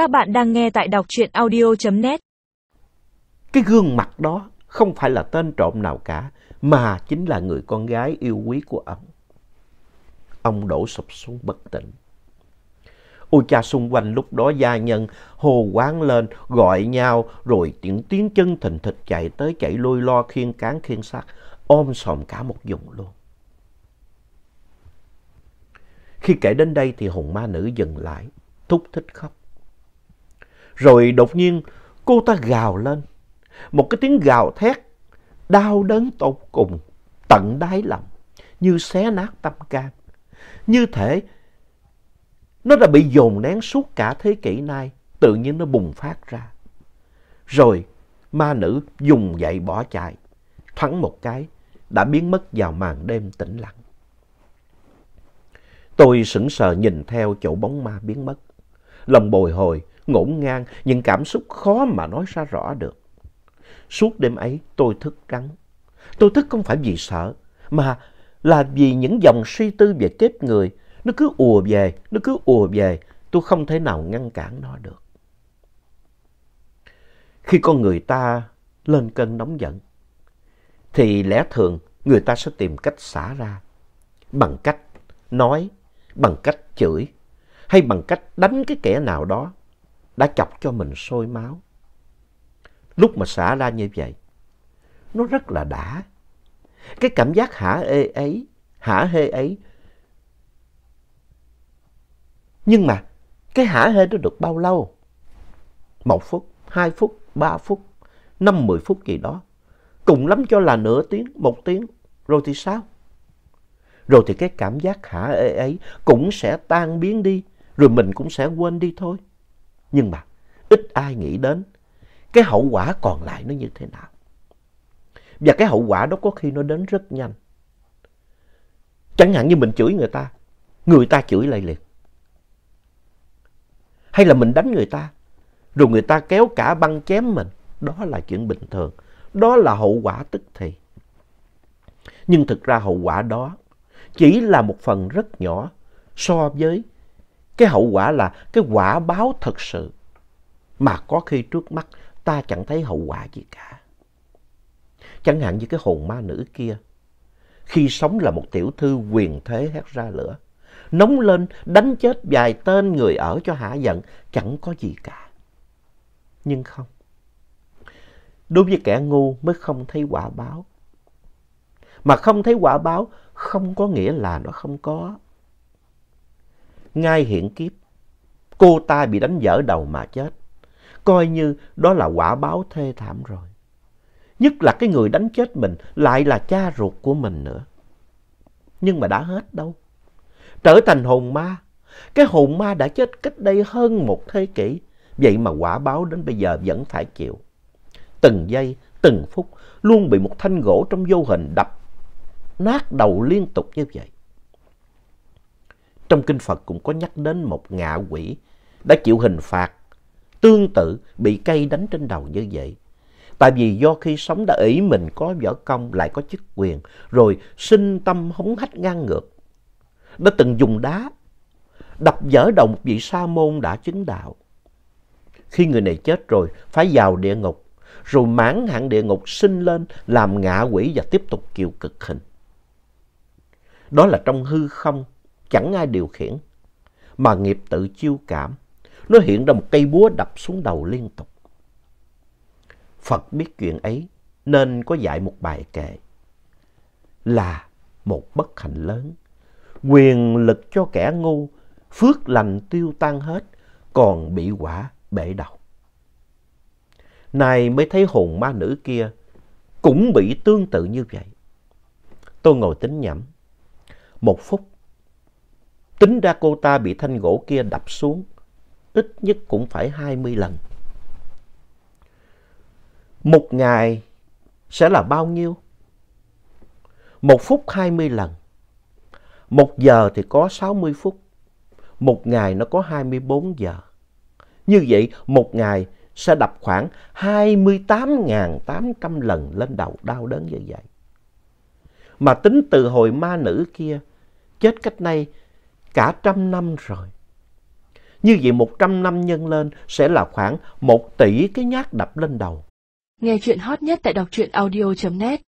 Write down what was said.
Các bạn đang nghe tại đọc truyện audio.net. Cái gương mặt đó không phải là tên trộm nào cả, mà chính là người con gái yêu quý của ông. Ông đổ sụp xuống bất tỉnh. Ôi cha xung quanh lúc đó gia nhân hồ quán lên, gọi nhau, rồi tiếng tiếng chân thình thịch chạy tới chạy lôi lo khiên cán khiên sắt, ôm sòm cả một vùng luôn. Khi kể đến đây thì hồn ma nữ dừng lại, thúc thích khóc. Rồi đột nhiên cô ta gào lên, một cái tiếng gào thét, đau đớn tột cùng, tận đáy lòng, như xé nát tâm can. Như thể nó đã bị dồn nén suốt cả thế kỷ nay, tự nhiên nó bùng phát ra. Rồi ma nữ dùng dậy bỏ chạy, thoáng một cái, đã biến mất vào màn đêm tĩnh lặng. Tôi sững sờ nhìn theo chỗ bóng ma biến mất. Lòng bồi hồi, ngổn ngang, những cảm xúc khó mà nói ra rõ được. Suốt đêm ấy tôi thức trắng. Tôi thức không phải vì sợ, mà là vì những dòng suy tư về kiếp người. Nó cứ ùa về, nó cứ ùa về, tôi không thể nào ngăn cản nó được. Khi con người ta lên cơn nóng giận, thì lẽ thường người ta sẽ tìm cách xả ra bằng cách nói, bằng cách chửi hay bằng cách đánh cái kẻ nào đó đã chọc cho mình sôi máu. Lúc mà xả ra như vậy, nó rất là đã. Cái cảm giác hả ê ấy, hả hê ấy. Nhưng mà cái hả hê đó được bao lâu? Một phút, hai phút, ba phút, năm mười phút gì đó. Cùng lắm cho là nửa tiếng, một tiếng, rồi thì sao? Rồi thì cái cảm giác hả ê ấy cũng sẽ tan biến đi, rồi mình cũng sẽ quên đi thôi. Nhưng mà ít ai nghĩ đến cái hậu quả còn lại nó như thế nào. Và cái hậu quả đó có khi nó đến rất nhanh. Chẳng hạn như mình chửi người ta, người ta chửi lại liền. Hay là mình đánh người ta, rồi người ta kéo cả băng chém mình. Đó là chuyện bình thường. Đó là hậu quả tức thì. Nhưng thực ra hậu quả đó chỉ là một phần rất nhỏ so với cái hậu quả là cái quả báo thật sự mà có khi trước mắt ta chẳng thấy hậu quả gì cả. Chẳng hạn như cái hồn ma nữ kia, khi sống là một tiểu thư quyền thế hét ra lửa, nóng lên đánh chết vài tên người ở cho hả giận, chẳng có gì cả. Nhưng không. Đối với kẻ ngu mới không thấy quả báo. Mà không thấy quả báo không có nghĩa là nó không có. Ngay hiện kiếp, cô ta bị đánh vỡ đầu mà chết. Coi như đó là quả báo thê thảm rồi. Nhất là cái người đánh chết mình lại là cha ruột của mình nữa. Nhưng mà đã hết đâu. Trở thành hồn ma. Cái hồn ma đã chết cách đây hơn một thế kỷ. Vậy mà quả báo đến bây giờ vẫn phải chịu. Từng giây, từng phút luôn bị một thanh gỗ trong vô hình đập nát đầu liên tục như vậy. Trong kinh Phật cũng có nhắc đến một ngạ quỷ đã chịu hình phạt tương tự bị cây đánh trên đầu như vậy. Tại vì do khi sống đã ý mình có võ công lại có chức quyền, rồi sinh tâm hống hách ngang ngược. Đã từng dùng đá, đập vỡ đầu một vị sa môn đã chứng đạo. Khi người này chết rồi, phải vào địa ngục, rồi mãn hạn địa ngục sinh lên làm ngạ quỷ và tiếp tục chịu cực hình. Đó là trong hư không, chẳng ai điều khiển, mà nghiệp tự chiêu cảm. Nó hiện ra một cây búa đập xuống đầu liên tục. Phật biết chuyện ấy nên có dạy một bài kệ là một bất hạnh lớn. Quyền lực cho kẻ ngu, phước lành tiêu tan hết, còn bị quả bể đầu. Này mới thấy hồn ma nữ kia cũng bị tương tự như vậy. Tôi ngồi tính nhẩm. Một phút, tính ra cô ta bị thanh gỗ kia đập xuống, ít nhất cũng phải hai mươi lần. Một ngày sẽ là bao nhiêu? Một phút hai mươi lần. Một giờ thì có sáu mươi phút. Một ngày nó có hai mươi bốn giờ. Như vậy, một ngày sẽ đập khoảng hai mươi tám tám trăm lần lên đầu đau đớn như vậy. Mà tính từ hồi ma nữ kia chết cách nay cả trăm năm rồi. Như vậy 100 năm nhân lên sẽ là khoảng 1 tỷ cái nhát đập lên đầu. Nghe chuyện hot nhất tại đọc truyện audio.net